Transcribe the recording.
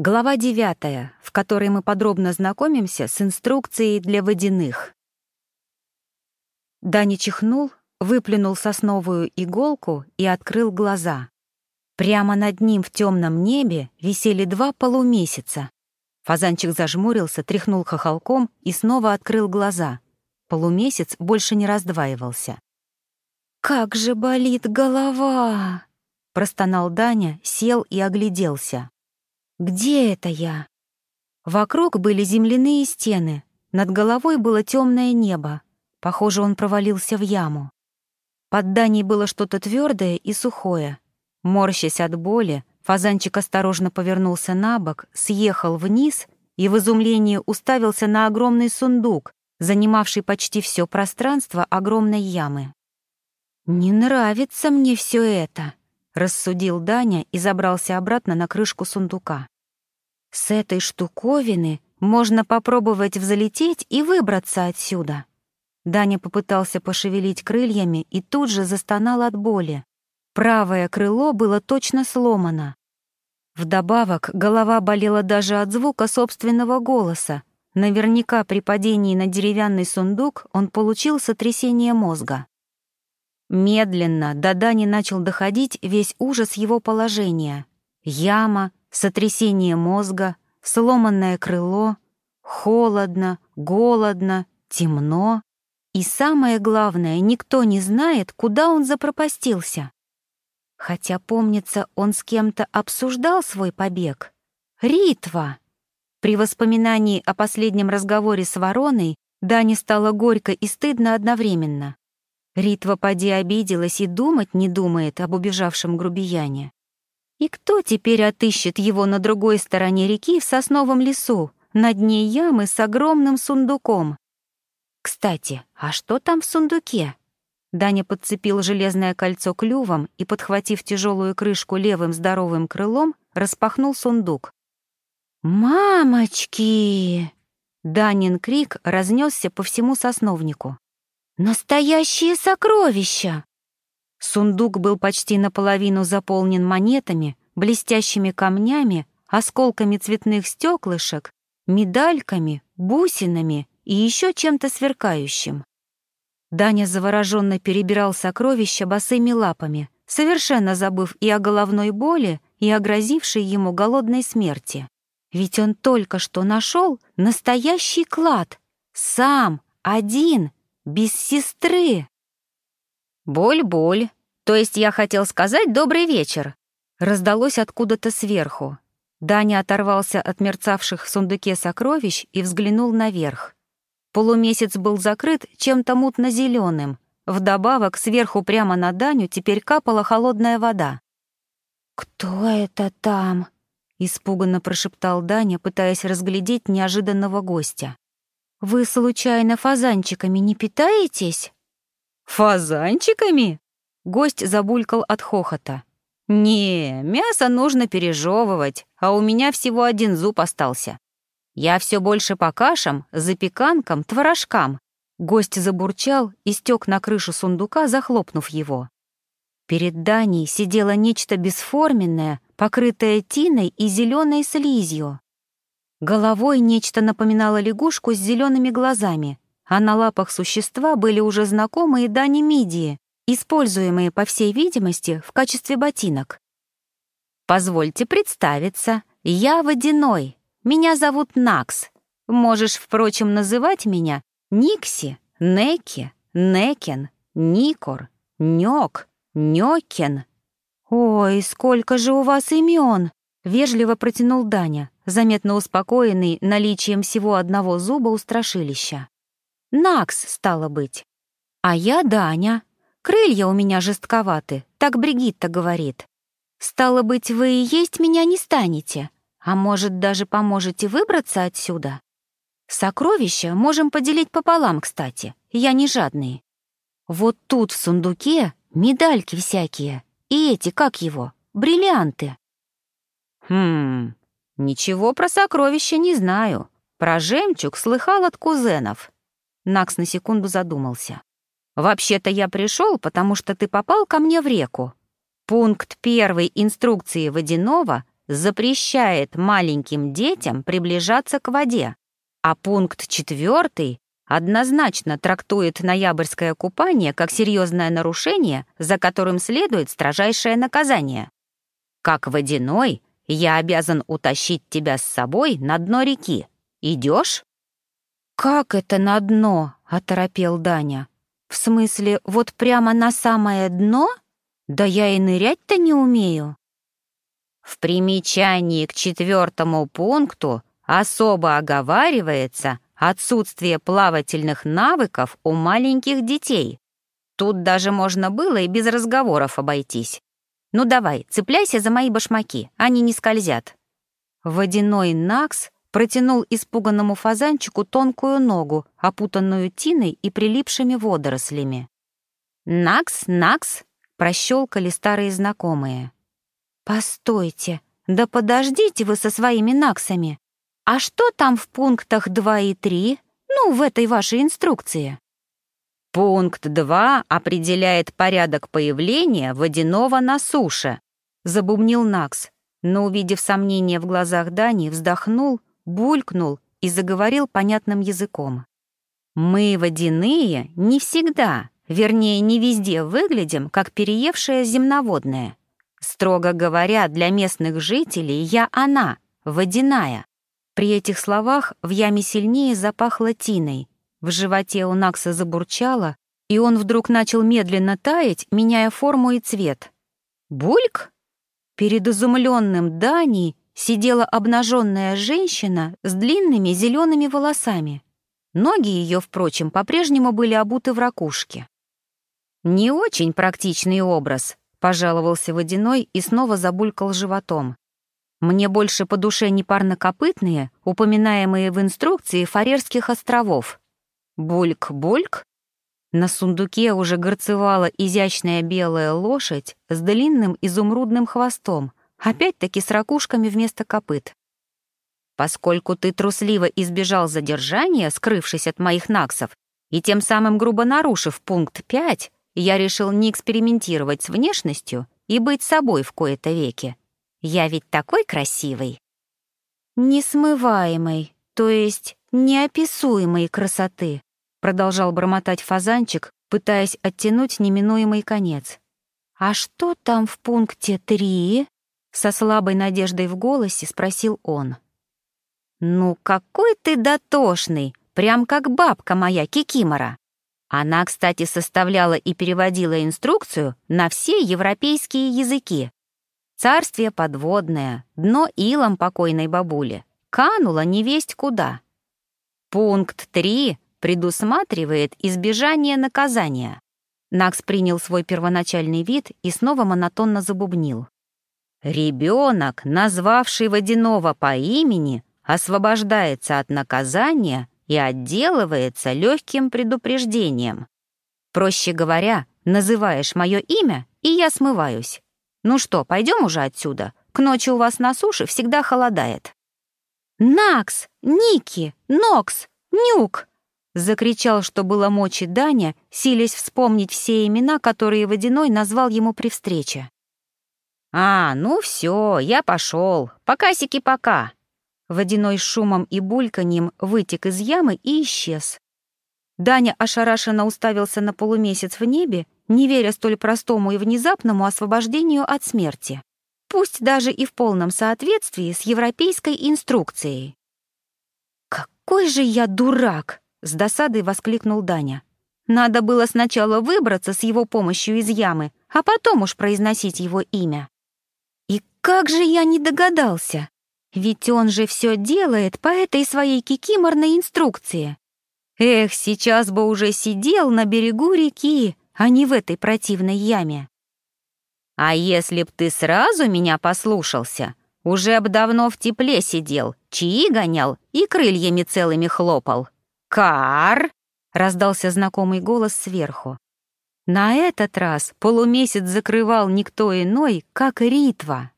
Глава девятая, в которой мы подробно знакомимся с инструкцией для водяных. Дани чихнул, выплюнул сосновую иголку и открыл глаза. Прямо над ним в темном небе висели два полумесяца. Фазанчик зажмурился, тряхнул хохолком и снова открыл глаза. Полумесяц больше не раздваивался. «Как же болит голова!» — простонал Даня, сел и огляделся. «Где это я?» Вокруг были земляные стены, над головой было темное небо. Похоже, он провалился в яму. Под Даней было что-то твердое и сухое. Морщась от боли, фазанчик осторожно повернулся на бок, съехал вниз и в изумлении уставился на огромный сундук, занимавший почти все пространство огромной ямы. «Не нравится мне все это», рассудил Даня и забрался обратно на крышку сундука. С этой штуковины можно попробовать взлететь и выбраться отсюда. Даня попытался пошевелить крыльями и тут же застонал от боли. Правое крыло было точно сломано. Вдобавок, голова болела даже от звука собственного голоса. Наверняка при падении на деревянный сундук он получил сотрясение мозга. Медленно до Дани начал доходить весь ужас его положения. Яма, сотрясение мозга, сломанное крыло, холодно, голодно, темно. И самое главное, никто не знает, куда он запропастился. Хотя, помнится, он с кем-то обсуждал свой побег. Ритва! При воспоминании о последнем разговоре с вороной Дане стало горько и стыдно одновременно. Ритва поди обиделась и думать не думает об убежавшем грубияне. И кто теперь отыщет его на другой стороне реки в сосновом лесу, на дне ямы с огромным сундуком? Кстати, а что там в сундуке? Даня подцепил железное кольцо клювом и, подхватив тяжелую крышку левым здоровым крылом, распахнул сундук. «Мамочки!» Данин крик разнесся по всему сосновнику. Настоящие сокровища! Сундук был почти наполовину заполнен монетами, блестящими камнями, осколками цветных стеклышек, медальками, бусинами и еще чем-то сверкающим. Даня завороженно перебирал сокровища босыми лапами, совершенно забыв и о головной боли, и о грозившей ему голодной смерти. Ведь он только что нашел настоящий клад. Сам, один, без сестры. Боль-боль. То есть я хотел сказать «добрый вечер». Раздалось откуда-то сверху. Даня оторвался от мерцавших в сундуке сокровищ и взглянул наверх. Полумесяц был закрыт чем-то мутно-зеленым. Вдобавок, сверху прямо на Даню теперь капала холодная вода. «Кто это там?» — испуганно прошептал Даня, пытаясь разглядеть неожиданного гостя. «Вы, случайно, фазанчиками не питаетесь?» «Фазанчиками?» Гость забулькал от хохота. «Не, мясо нужно пережевывать, а у меня всего один зуб остался. Я все больше по кашам, запеканкам, творожкам». Гость забурчал и стек на крышу сундука, захлопнув его. Перед Даней сидело нечто бесформенное, покрытое тиной и зеленой слизью. Головой нечто напоминало лягушку с зелеными глазами, а на лапах существа были уже знакомые дани мидии, используемые, по всей видимости, в качестве ботинок. «Позвольте представиться, я Водяной, меня зовут Накс. Можешь, впрочем, называть меня Никси, Неки, Некен, Никор, Нёк, Нёкен». «Ой, сколько же у вас имен!» — вежливо протянул Даня, заметно успокоенный наличием всего одного зуба у страшилища. «Накс, стало быть. А я Даня. Крылья у меня жестковаты, так Бригитта говорит. Стало быть, вы и есть меня не станете, а может, даже поможете выбраться отсюда? Сокровища можем поделить пополам, кстати, я не жадный. Вот тут в сундуке медальки всякие, и эти, как его, бриллианты». «Хм, «Ничего про сокровища не знаю. Про жемчуг слыхал от кузенов». Накс на секунду задумался. «Вообще-то я пришел, потому что ты попал ко мне в реку. Пункт первой инструкции водяного запрещает маленьким детям приближаться к воде, а пункт четвертый однозначно трактует ноябрьское купание как серьезное нарушение, за которым следует строжайшее наказание. Как водяной, я обязан утащить тебя с собой на дно реки. Идешь? «Как это на дно?» — оторопел Даня. «В смысле, вот прямо на самое дно? Да я и нырять-то не умею». В примечании к четвертому пункту особо оговаривается отсутствие плавательных навыков у маленьких детей. Тут даже можно было и без разговоров обойтись. Ну давай, цепляйся за мои башмаки, они не скользят. Водяной Накс протянул испуганному фазанчику тонкую ногу, опутанную тиной и прилипшими водорослями. «Накс, Накс!» — прощелкали старые знакомые. «Постойте, да подождите вы со своими Наксами! А что там в пунктах 2 и 3? Ну, в этой вашей инструкции?» Пункт 2 определяет порядок появления водяного на суше, забубнил Накс, но, увидев сомнение в глазах Дани, вздохнул булькнул и заговорил понятным языком. «Мы, водяные, не всегда, вернее, не везде выглядим, как переевшая земноводная. Строго говоря, для местных жителей я она, водяная». При этих словах в яме сильнее запахло тиной. В животе у Накса забурчало, и он вдруг начал медленно таять, меняя форму и цвет. «Бульк?» Перед изумленным Дани сидела обнаженная женщина с длинными зелеными волосами. Ноги ее, впрочем, по-прежнему были обуты в ракушке. «Не очень практичный образ», — пожаловался Водяной и снова забулькал животом. «Мне больше по душе не парнокопытные, упоминаемые в инструкции Фарерских островов. Бульк-бульк?» На сундуке уже горцевала изящная белая лошадь с длинным изумрудным хвостом, опять-таки с ракушками вместо копыт. Поскольку ты трусливо избежал задержания, скрывшись от моих наксов, и тем самым грубо нарушив пункт 5, я решил не экспериментировать с внешностью и быть собой в кои-то веки. Я ведь такой красивый. Несмываемой, то есть неописуемой красоты, продолжал бормотать фазанчик, пытаясь оттянуть неминуемый конец. А что там в пункте 3? Со слабой надеждой в голосе спросил он. «Ну, какой ты дотошный, прям как бабка моя Кикимора. Она, кстати, составляла и переводила инструкцию на все европейские языки. Царствие подводное, дно илом покойной бабули, канула невесть куда. Пункт 3 предусматривает избежание наказания. Накс принял свой первоначальный вид и снова монотонно забубнил. Ребенок, назвавший водяного по имени, освобождается от наказания и отделывается легким предупреждением. Проще говоря, называешь мое имя, и я смываюсь. Ну что, пойдем уже отсюда? К ночи у вас на суше всегда холодает. «Накс! Ники! Нокс! Нюк!» Закричал, что было мочи Даня, силясь вспомнить все имена, которые Водяной назвал ему при встрече. «А, ну все, я пошел. Покасики пока». Водяной шумом и бульканьем вытек из ямы и исчез. Даня ошарашенно уставился на полумесяц в небе, не веря столь простому и внезапному освобождению от смерти, пусть даже и в полном соответствии с европейской инструкцией. «Какой же я дурак!» — с досадой воскликнул Даня. «Надо было сначала выбраться с его помощью из ямы, а потом уж произносить его имя». Как же я не догадался? Ведь он же все делает по этой своей кикиморной инструкции. Эх, сейчас бы уже сидел на берегу реки, а не в этой противной яме. А если б ты сразу меня послушался, уже б давно в тепле сидел, чаи гонял и крыльями целыми хлопал. «Кар!» — раздался знакомый голос сверху. На этот раз полумесяц закрывал никто иной, как Ритва.